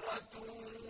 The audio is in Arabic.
هِيَ